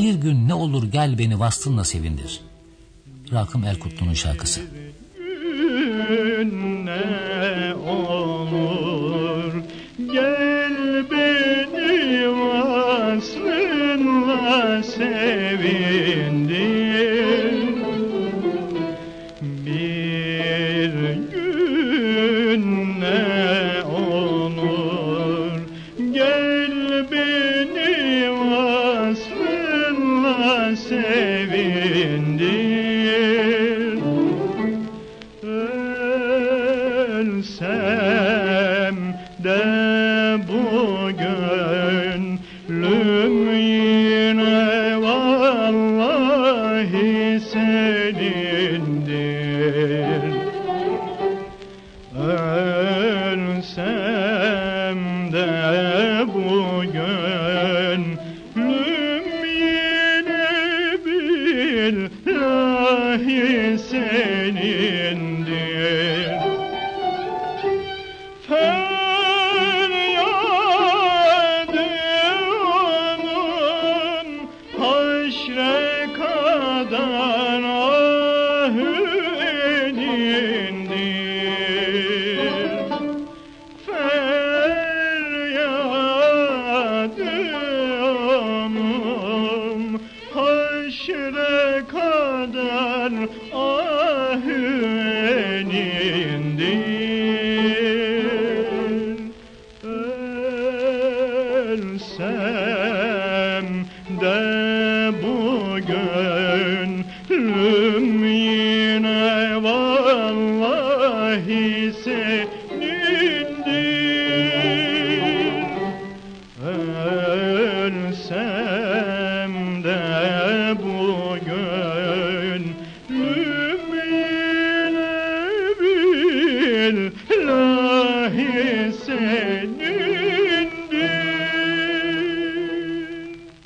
Gel beni vastınla sevindir. Rakım Erkutlu'nun şarkısı. Ne olur gel beni vaslınla sevindir Bir gün ne olur gel beni sevindir Ölsem de bugün lüm yine vallahi senindir. Ölsem de bugün lüm billahi senindir. Feryadı onun haşre kadar kadar ahü enindir Ölsem de bugün lüm yine vallahi senindir